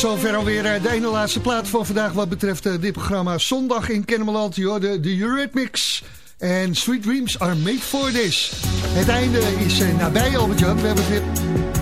tot zover alweer eh, de ene laatste plaat van vandaag wat betreft eh, dit programma. Zondag in Kennemerland, de, de Eurythmics. En Sweet Dreams are made for this. Het einde is uh, nabij, Albert-Jan. We hebben het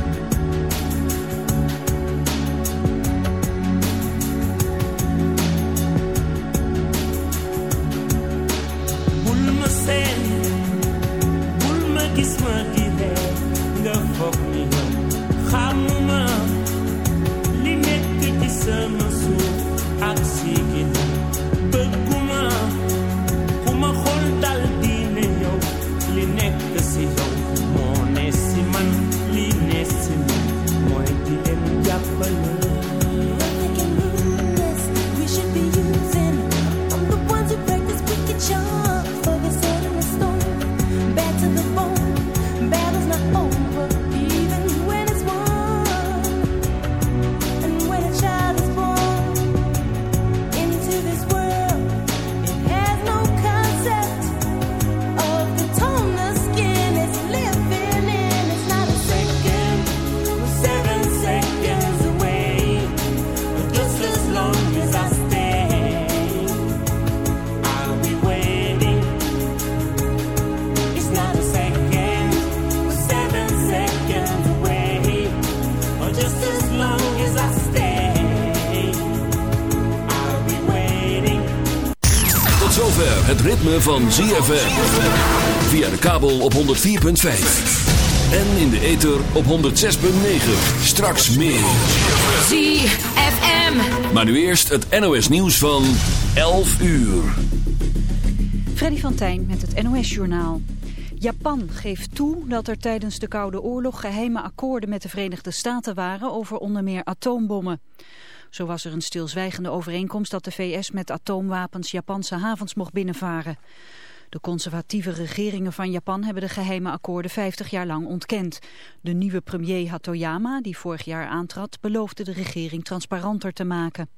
weer... van ZFM. Via de kabel op 104.5. En in de ether op 106.9. Straks meer. ZFM. Maar nu eerst het NOS nieuws van 11 uur. Freddy van Tijn met het NOS journaal. Japan geeft toe dat er tijdens de Koude Oorlog geheime akkoorden met de Verenigde Staten waren over onder meer atoombommen. Zo was er een stilzwijgende overeenkomst dat de VS met atoomwapens Japanse havens mocht binnenvaren. De conservatieve regeringen van Japan hebben de geheime akkoorden 50 jaar lang ontkend. De nieuwe premier Hatoyama, die vorig jaar aantrad, beloofde de regering transparanter te maken.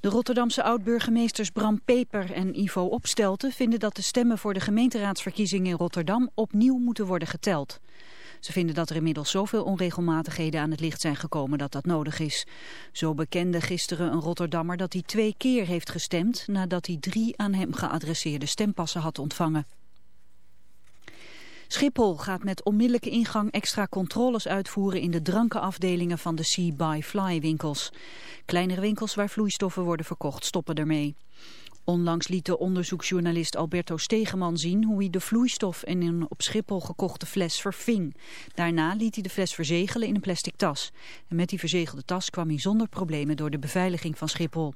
De Rotterdamse oud-burgemeesters Bram Peper en Ivo Opstelten vinden dat de stemmen voor de gemeenteraadsverkiezingen in Rotterdam opnieuw moeten worden geteld. Ze vinden dat er inmiddels zoveel onregelmatigheden aan het licht zijn gekomen dat dat nodig is. Zo bekende gisteren een Rotterdammer dat hij twee keer heeft gestemd nadat hij drie aan hem geadresseerde stempassen had ontvangen. Schiphol gaat met onmiddellijke ingang extra controles uitvoeren in de drankenafdelingen van de Sea by Fly winkels. Kleinere winkels waar vloeistoffen worden verkocht stoppen ermee. Onlangs liet de onderzoeksjournalist Alberto Stegeman zien hoe hij de vloeistof in een op Schiphol gekochte fles verving. Daarna liet hij de fles verzegelen in een plastic tas. En met die verzegelde tas kwam hij zonder problemen door de beveiliging van Schiphol.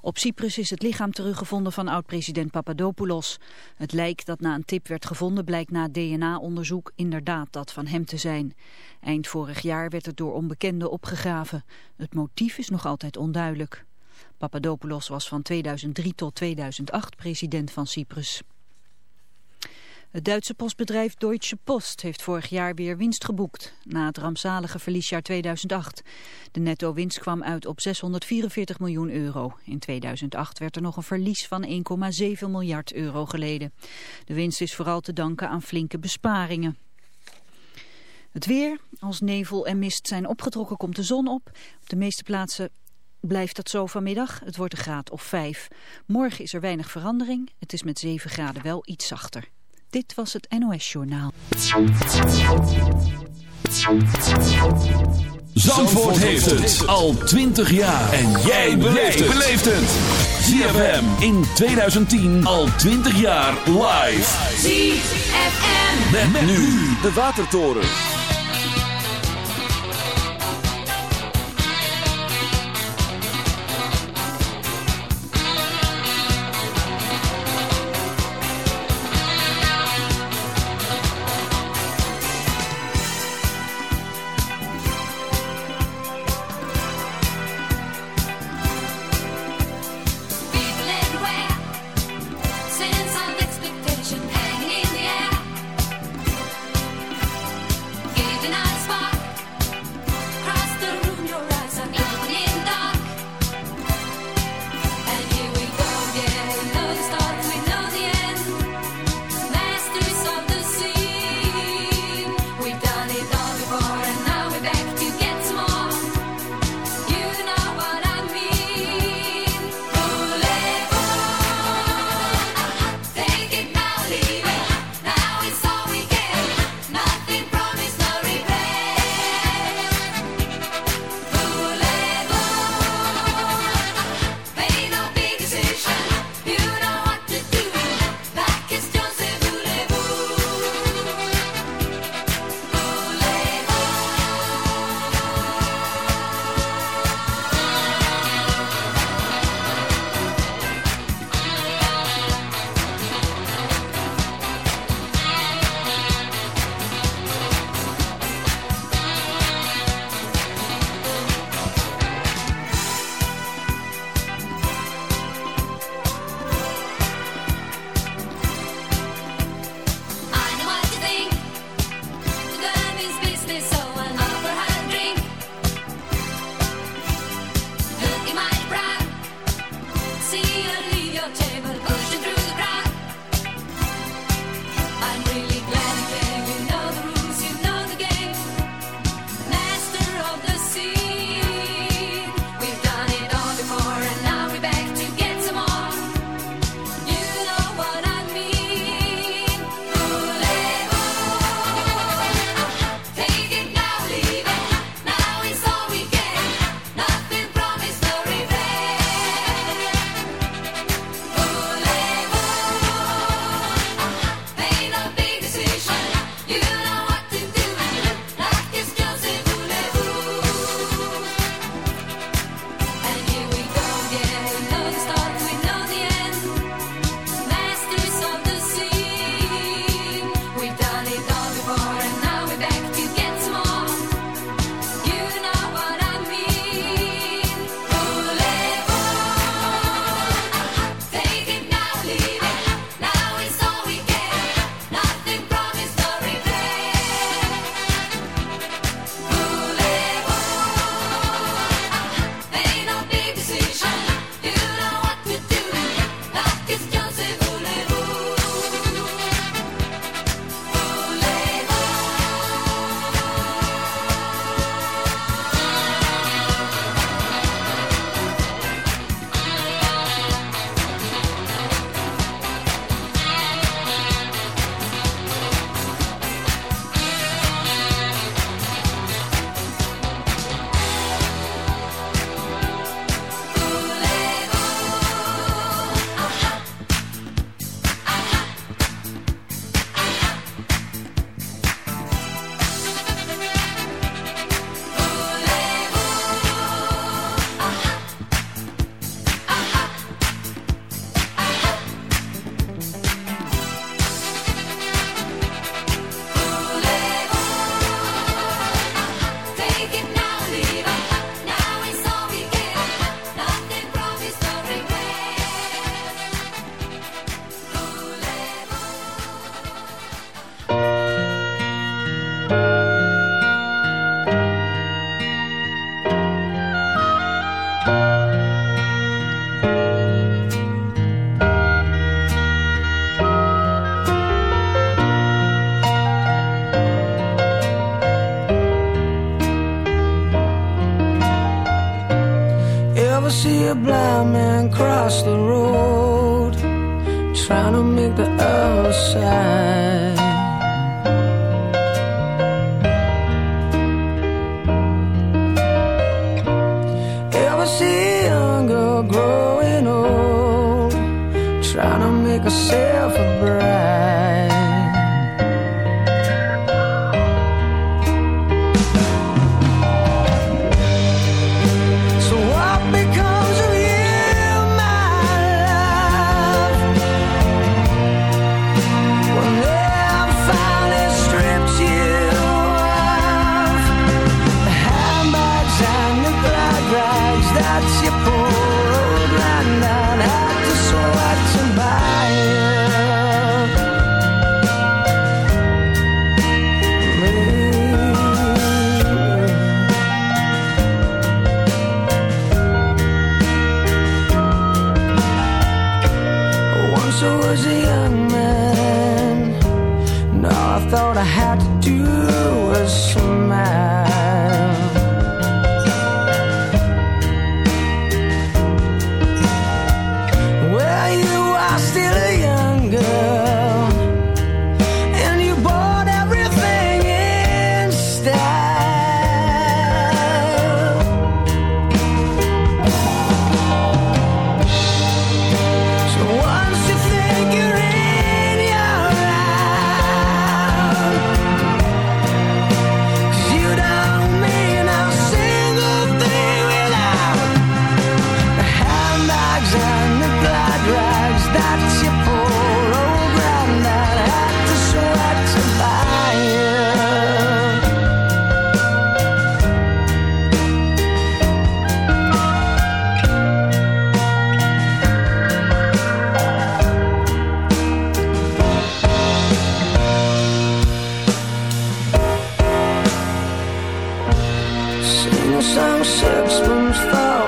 Op Cyprus is het lichaam teruggevonden van oud-president Papadopoulos. Het lijk dat na een tip werd gevonden blijkt na DNA-onderzoek inderdaad dat van hem te zijn. Eind vorig jaar werd het door onbekenden opgegraven. Het motief is nog altijd onduidelijk. Papadopoulos was van 2003 tot 2008 president van Cyprus. Het Duitse postbedrijf Deutsche Post heeft vorig jaar weer winst geboekt, na het rampzalige verliesjaar 2008. De netto-winst kwam uit op 644 miljoen euro. In 2008 werd er nog een verlies van 1,7 miljard euro geleden. De winst is vooral te danken aan flinke besparingen. Het weer, als nevel en mist zijn opgetrokken, komt de zon op. Op de meeste plaatsen blijft dat zo vanmiddag. Het wordt een graad of 5. Morgen is er weinig verandering. Het is met 7 graden wel iets zachter. Dit was het NOS Journaal. Zandvoort heeft het al 20 jaar. En jij beleeft het. ZFM in 2010 al 20 jaar live. ZFM. Met, nu de Watertoren. see young girl growing old, trying to make herself a bride.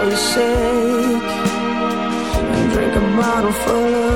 forsake And drink a bottle full of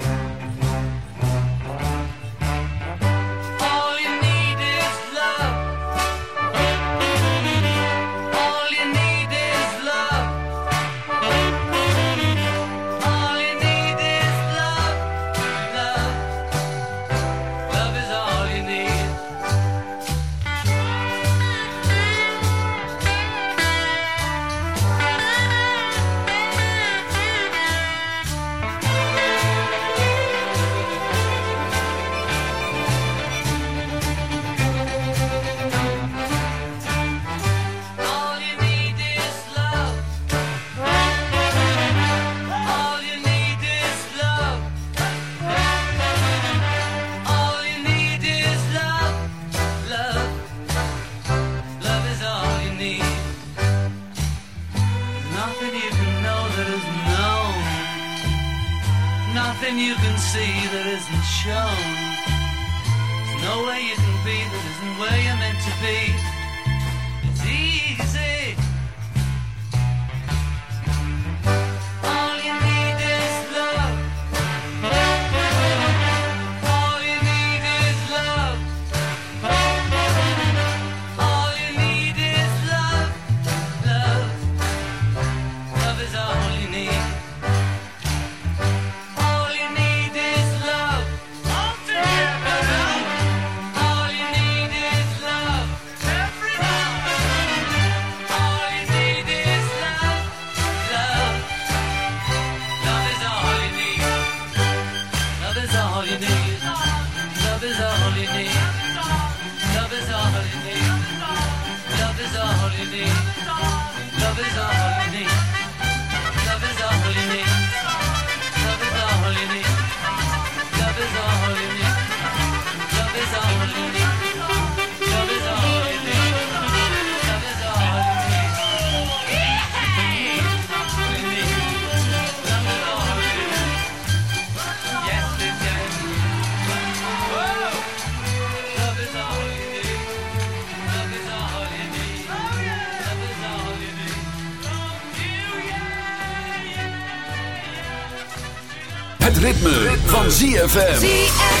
ZFM. ZFM.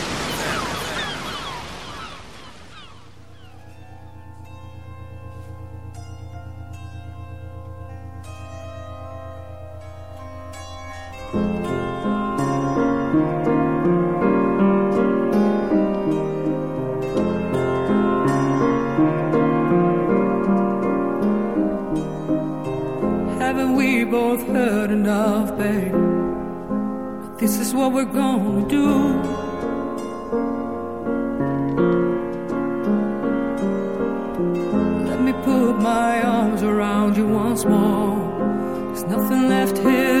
left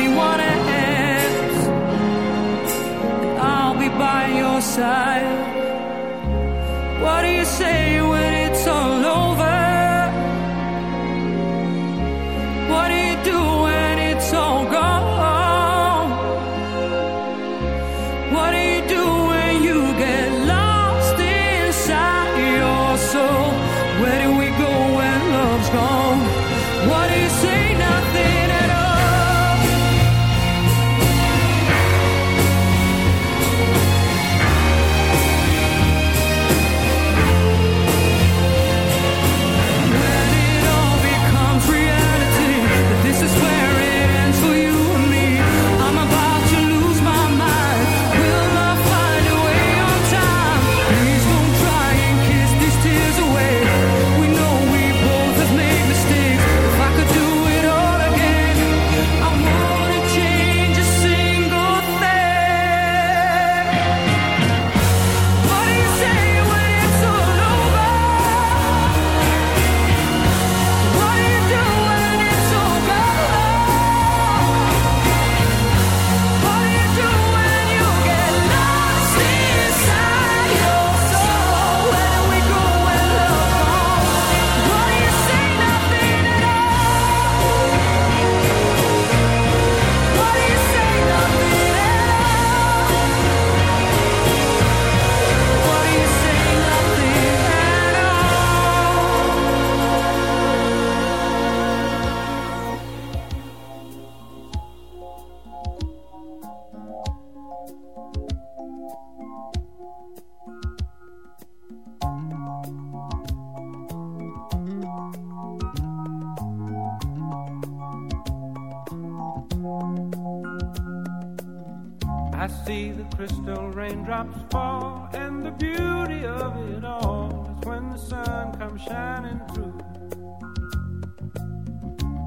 What do you say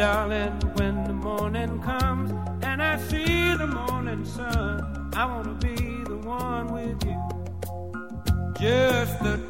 darling, when the morning comes and I see the morning sun, I want to be the one with you. Just the